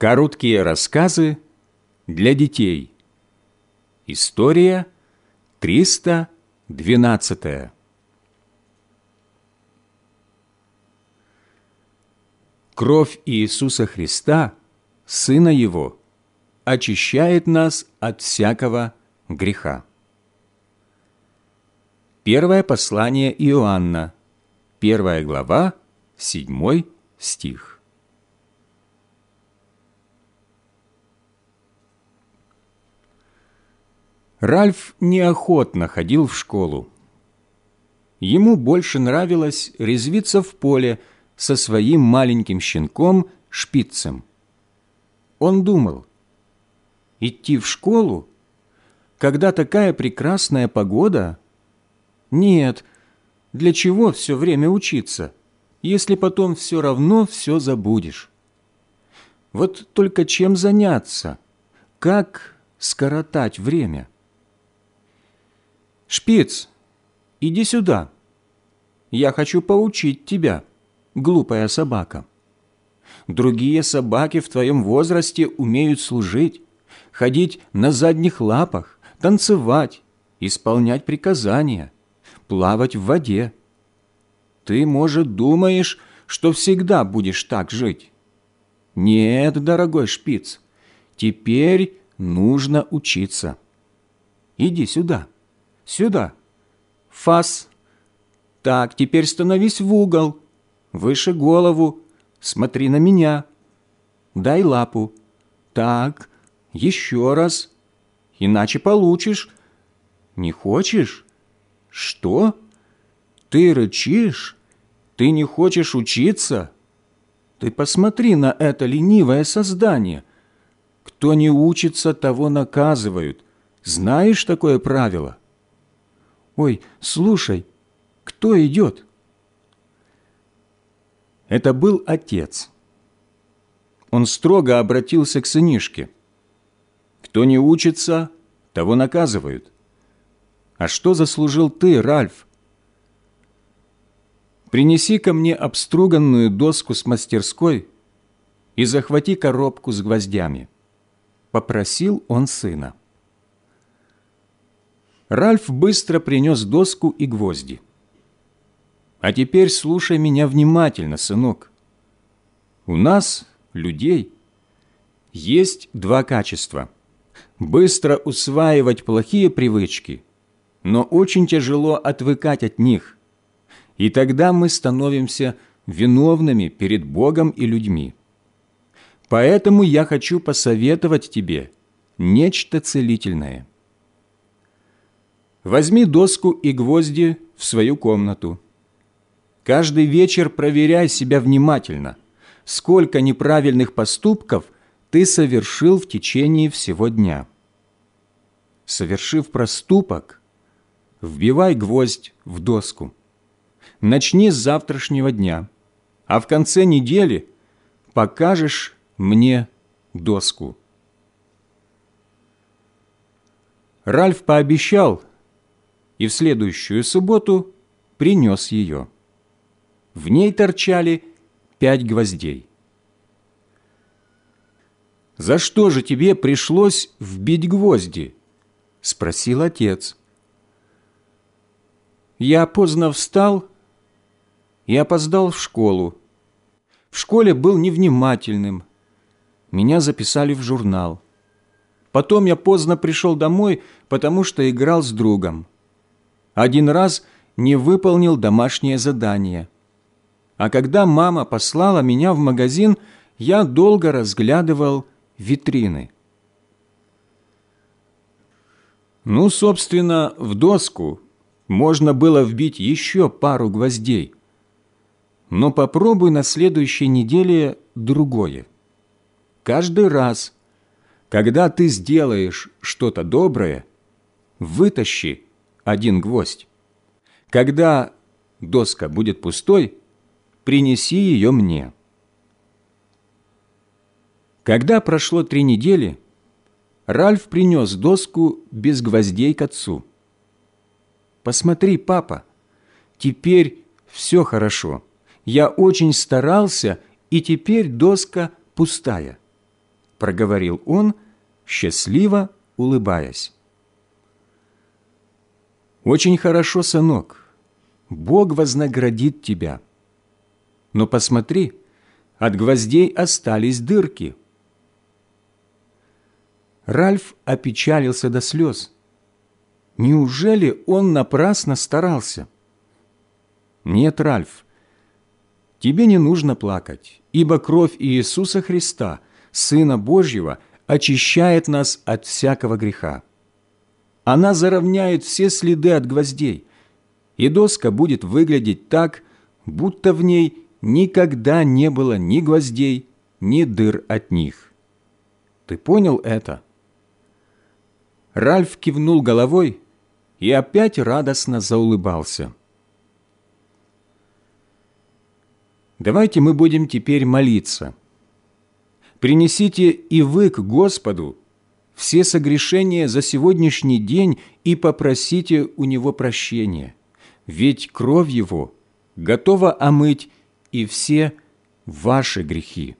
Короткие рассказы для детей. История 312. Кровь Иисуса Христа, Сына Его, очищает нас от всякого греха. Первое послание Иоанна, первая глава, седьмой стих. Ральф неохотно ходил в школу. Ему больше нравилось резвиться в поле со своим маленьким щенком Шпицем. Он думал, идти в школу, когда такая прекрасная погода? Нет, для чего все время учиться, если потом все равно все забудешь? Вот только чем заняться? Как скоротать время? «Шпиц, иди сюда. Я хочу поучить тебя, глупая собака. Другие собаки в твоем возрасте умеют служить, ходить на задних лапах, танцевать, исполнять приказания, плавать в воде. Ты, может, думаешь, что всегда будешь так жить? Нет, дорогой шпиц, теперь нужно учиться. Иди сюда». Сюда. Фас. Так, теперь становись в угол. Выше голову. Смотри на меня. Дай лапу. Так, еще раз. Иначе получишь. Не хочешь? Что? Ты рычишь? Ты не хочешь учиться? Ты посмотри на это ленивое создание. Кто не учится, того наказывают. Знаешь такое правило? «Ой, слушай, кто идет?» Это был отец. Он строго обратился к сынишке. «Кто не учится, того наказывают. А что заслужил ты, Ральф?» «Принеси ко мне обструганную доску с мастерской и захвати коробку с гвоздями», — попросил он сына. Ральф быстро принес доску и гвозди. «А теперь слушай меня внимательно, сынок. У нас, людей, есть два качества. Быстро усваивать плохие привычки, но очень тяжело отвыкать от них. И тогда мы становимся виновными перед Богом и людьми. Поэтому я хочу посоветовать тебе нечто целительное. Возьми доску и гвозди в свою комнату. Каждый вечер проверяй себя внимательно, сколько неправильных поступков ты совершил в течение всего дня. Совершив проступок, вбивай гвоздь в доску. Начни с завтрашнего дня, а в конце недели покажешь мне доску. Ральф пообещал, и в следующую субботу принес ее. В ней торчали пять гвоздей. «За что же тебе пришлось вбить гвозди?» – спросил отец. «Я поздно встал и опоздал в школу. В школе был невнимательным. Меня записали в журнал. Потом я поздно пришел домой, потому что играл с другом один раз не выполнил домашнее задание. А когда мама послала меня в магазин, я долго разглядывал витрины. Ну, собственно, в доску можно было вбить еще пару гвоздей. Но попробуй на следующей неделе другое. Каждый раз, когда ты сделаешь что-то доброе, вытащи один гвоздь. Когда доска будет пустой, принеси ее мне». Когда прошло три недели, Ральф принес доску без гвоздей к отцу. «Посмотри, папа, теперь все хорошо. Я очень старался, и теперь доска пустая. проговорил он, счастливо улыбаясь. «Очень хорошо, сынок. Бог вознаградит тебя. Но посмотри, от гвоздей остались дырки». Ральф опечалился до слез. Неужели он напрасно старался? Нет, Ральф, тебе не нужно плакать, ибо кровь Иисуса Христа, Сына Божьего, очищает нас от всякого греха. Она заровняет все следы от гвоздей, и доска будет выглядеть так, будто в ней никогда не было ни гвоздей, ни дыр от них. Ты понял это? Ральф кивнул головой и опять радостно заулыбался. Давайте мы будем теперь молиться. Принесите и вы к Господу все согрешения за сегодняшний день и попросите у Него прощения, ведь кровь Его готова омыть и все ваши грехи.